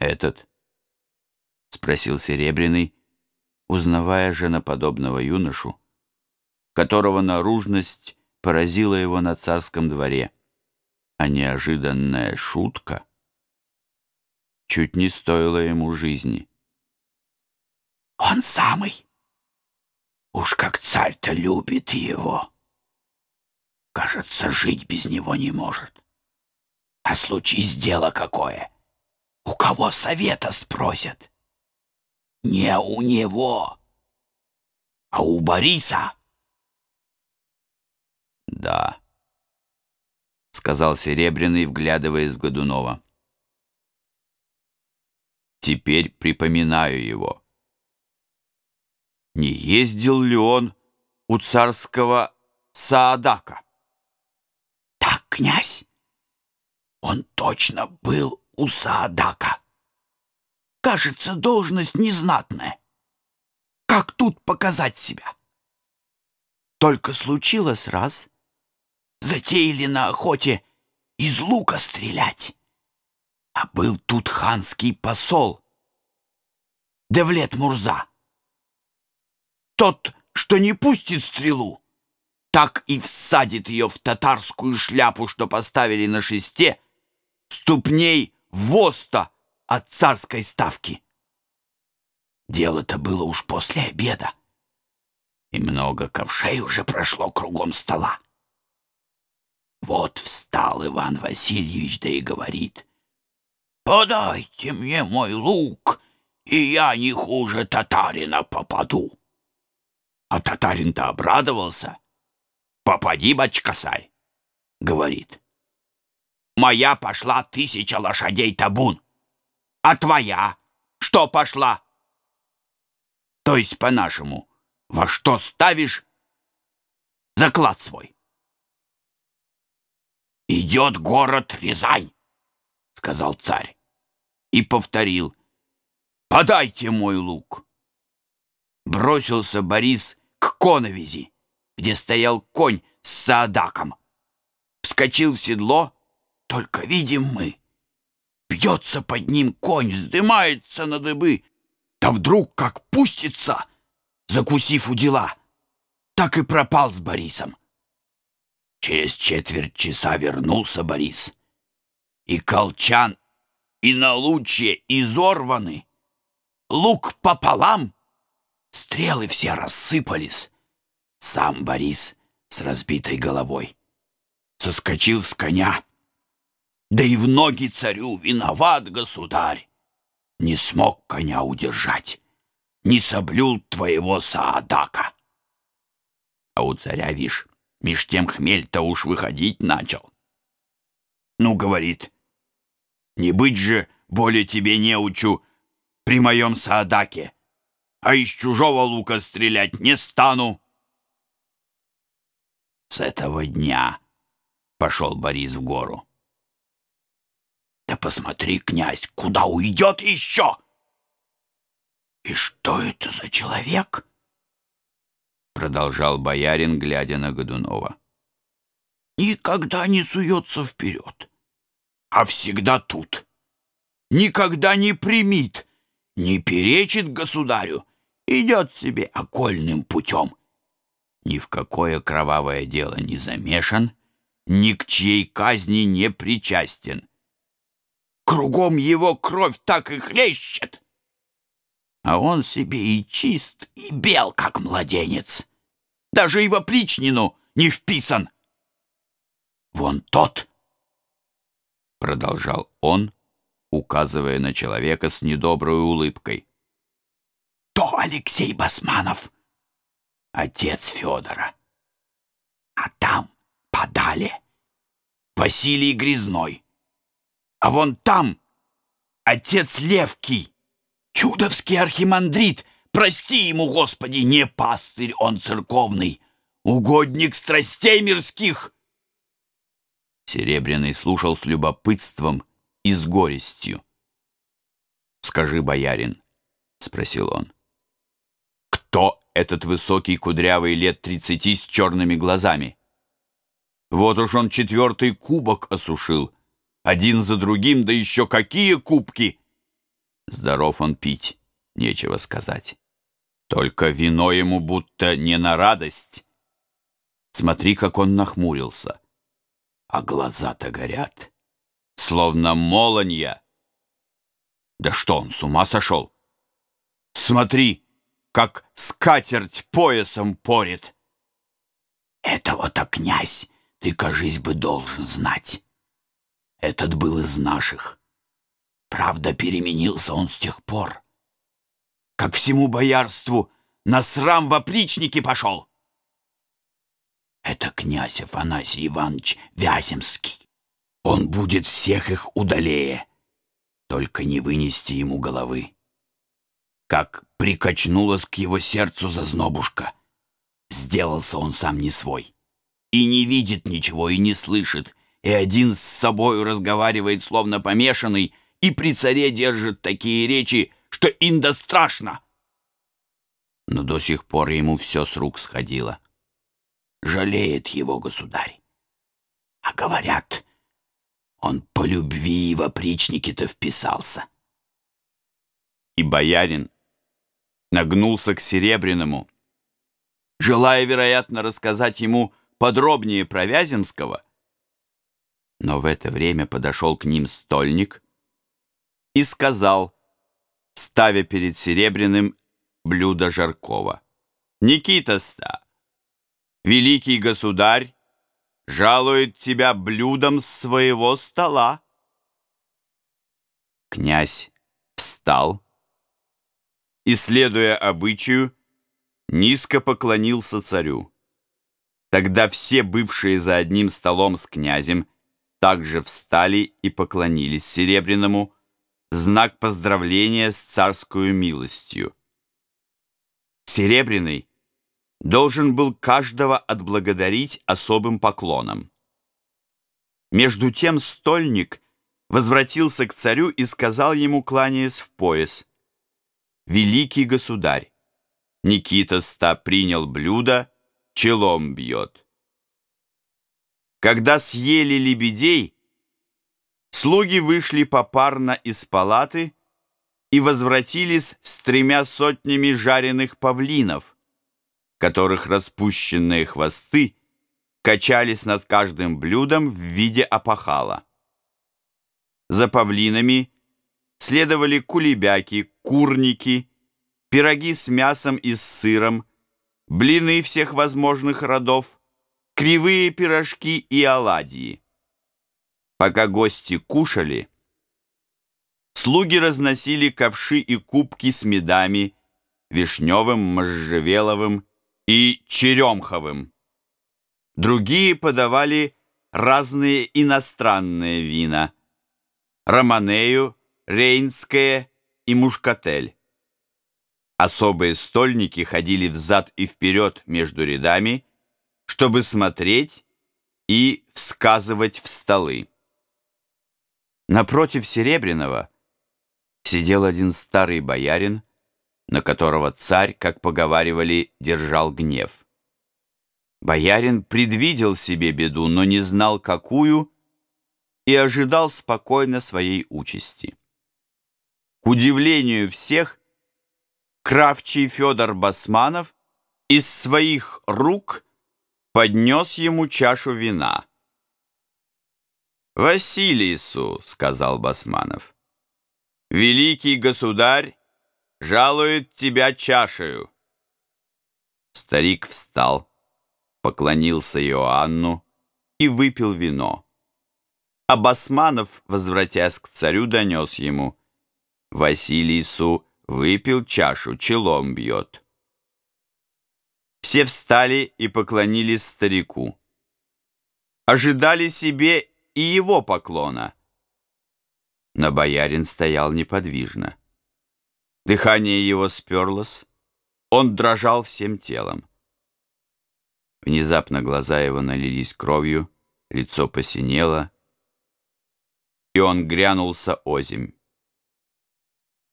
«Этот?» — спросил Серебряный, узнавая женоподобного юношу, которого наружность поразила его на царском дворе, а неожиданная шутка чуть не стоила ему жизни. «Он самый! Уж как царь-то любит его! Кажется, жить без него не может. А случись дело какое, у кого совета спросят?» Не у него, а у Бориса. Да, сказал Серебряный, вглядываясь в Годунова. Теперь припоминаю его. Не ездил ли он у царского Саадака? Так, князь, он точно был у Саадака. Кажется, должность незнатная. Как тут показать себя? Только случилось раз. Затеяли на охоте из лука стрелять. А был тут ханский посол. Девлет Мурза. Тот, что не пустит стрелу, так и всадит ее в татарскую шляпу, что поставили на шесте, ступней воста от царской ставки. Дело-то было уж после обеда, и много ковшей уже прошло кругом стола. Вот встал Иван Васильевич, да и говорит, «Подайте мне мой лук, и я не хуже татарина попаду». А татарин-то обрадовался. «Попади, бачкасарь», — говорит. «Моя пошла тысяча лошадей табун». А твоя что пошла? То есть, по-нашему, во что ставишь заклад свой? «Идет город Рязань», — сказал царь, и повторил, «Подайте мой лук». Бросился Борис к коновизи, где стоял конь с саадаком. Вскочил в седло, только видим мы, Бьется под ним конь, вздымается на дыбы. Да вдруг как пустится, закусив у дела, так и пропал с Борисом. Через четверть часа вернулся Борис. И колчан, и налучье изорваны, лук пополам, стрелы все рассыпались. Сам Борис с разбитой головой соскочил с коня, да и в ноги царю виноват, государь. Не смог коня удержать, не соблюл твоего саадака. А у царя, вишь, меж тем хмель-то уж выходить начал. Ну, говорит, не быть же более тебе не учу при моем саадаке, а из чужого лука стрелять не стану. С этого дня пошел Борис в гору. Да посмотри, князь, куда уйдет еще? И что это за человек? Продолжал боярин, глядя на Годунова. Никогда не суется вперед, а всегда тут. Никогда не примит, не перечит государю, идет себе окольным путем. Ни в какое кровавое дело не замешан, ни к чьей казни не причастен. Кругом его кровь так и хлещет. А он себе и чист, и бел, как младенец. Даже и в опличнину не вписан. Вон тот, — продолжал он, указывая на человека с недоброй улыбкой. То Алексей Басманов, отец Федора. А там, подали, Василий Грязной. А вон там отец Левкий, чудовский архимандрит, прости ему, Господи, не пастырь он церковный, угодник страстей мирских. Серебряный слушал с любопытством и с горестью. «Скажи, боярин», — спросил он, — «кто этот высокий кудрявый лет тридцати с черными глазами? Вот уж он четвертый кубок осушил» один за другим, да еще какие кубки! здоров он пить, нечего сказать. Только вино ему будто не на радость. Смотри, как он нахмурился. А глаза-то горят, словно молонья. Да что он, с ума сошел? Смотри, как скатерть поясом порит. Этого-то, князь, ты, кажись бы, должен знать. Этот был из наших. Правда, переменился он с тех пор, как всему боярству на срам в опричники пошел. Это князь Афанасий Иванович Вяземский. Он будет всех их удалее, только не вынести ему головы. Как прикачнулась к его сердцу зазнобушка, сделался он сам не свой. И не видит ничего, и не слышит, и один с собою разговаривает, словно помешанный, и при царе держит такие речи, что инда страшно. Но до сих пор ему все с рук сходило. Жалеет его государь. А говорят, он по любви в опричники-то вписался. И боярин нагнулся к Серебряному, желая, вероятно, рассказать ему подробнее про Вяземского, но в это время подошел к ним стольник и сказал, ставя перед Серебряным блюдо Жаркова, «Никита-ста, великий государь жалует тебя блюдом с своего стола». Князь встал и, следуя обычаю, низко поклонился царю. Тогда все бывшие за одним столом с князем также встали и поклонились Серебряному, знак поздравления с царскую милостью. Серебряный должен был каждого отблагодарить особым поклоном. Между тем стольник возвратился к царю и сказал ему, кланяясь в пояс, «Великий государь, Никита ста принял блюдо, челом бьет». Когда съели лебедей, слуги вышли попарно из палаты и возвратились с тремя сотнями жареных павлинов, которых распущенные хвосты качались над каждым блюдом в виде опахала. За павлинами следовали кулебяки, курники, пироги с мясом и с сыром, блины всех возможных родов, кривые пирожки и оладьи. Пока гости кушали, слуги разносили ковши и кубки с медами, вишневым, можжевеловым и черемховым. Другие подавали разные иностранные вина – романею, рейнское и мушкатель. Особые стольники ходили взад и вперед между рядами – чтобы смотреть и всказывать в столы. Напротив Серебряного сидел один старый боярин, на которого царь, как поговаривали, держал гнев. Боярин предвидел себе беду, но не знал, какую, и ожидал спокойно своей участи. К удивлению всех, кравчий Федор Басманов из своих рук – поднес ему чашу вина. «Василису», — сказал Басманов, — «великий государь жалует тебя чашею». Старик встал, поклонился Иоанну и выпил вино. А Басманов, возвратясь к царю, донес ему, «Василису выпил чашу, челом бьет». Все встали и поклонились старику. Ожидали себе и его поклона. Но боярин стоял неподвижно. Дыхание его сперлось, он дрожал всем телом. Внезапно глаза его налились кровью, лицо посинело, и он грянулся озимь.